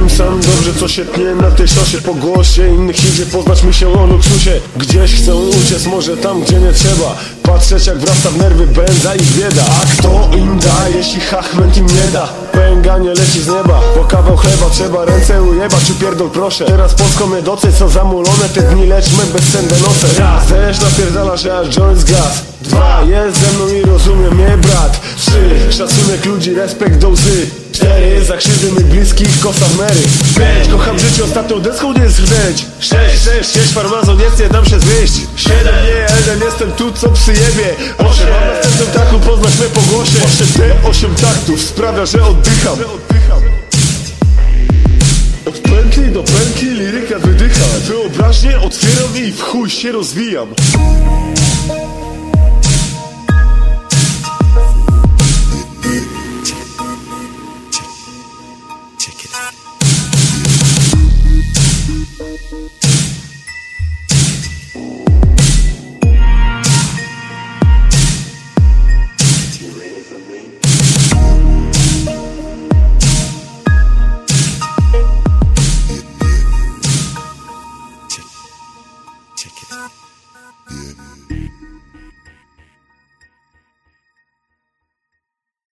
Wiem sam dobrze co się tnie na tej szosie Po głosie innych idzie poznać mi się o luksusie. Gdzieś chcę uciec, może tam gdzie nie trzeba. Patrzeć jak wrasta w nerwy będa i bieda. A kto im da, jeśli hachment im nie da? Pęganie leci z nieba, po kawał chleba Trzeba ręce ujebać, pierdol proszę. Teraz Polską mnie doceń, są zamulone. Te dni Leczmy bez nosem Raz, też napierdala się aż joint z gaz Dwa, jest ze mną i rozumie mnie brat. Trzy, szacunek ludzi, respekt do łzy Cztery, za krzywdy mych bliskich, kosa w Mary Pięć, kocham życie, ostatnią deską nie jest rdęć Sześć, sześć, sześć, farmazon, jest, nie dam się zwieść Siedem, nie, jeden, jestem tu, co przyjebie. Osiem, mam na następnym taku, poznać mnie po głosie. Osiem, te osiem taktów sprawia, że oddycham. Od pętli do pętli liryka wydycha Wyobraźnię otwieram i w chuj się rozwijam Yeah.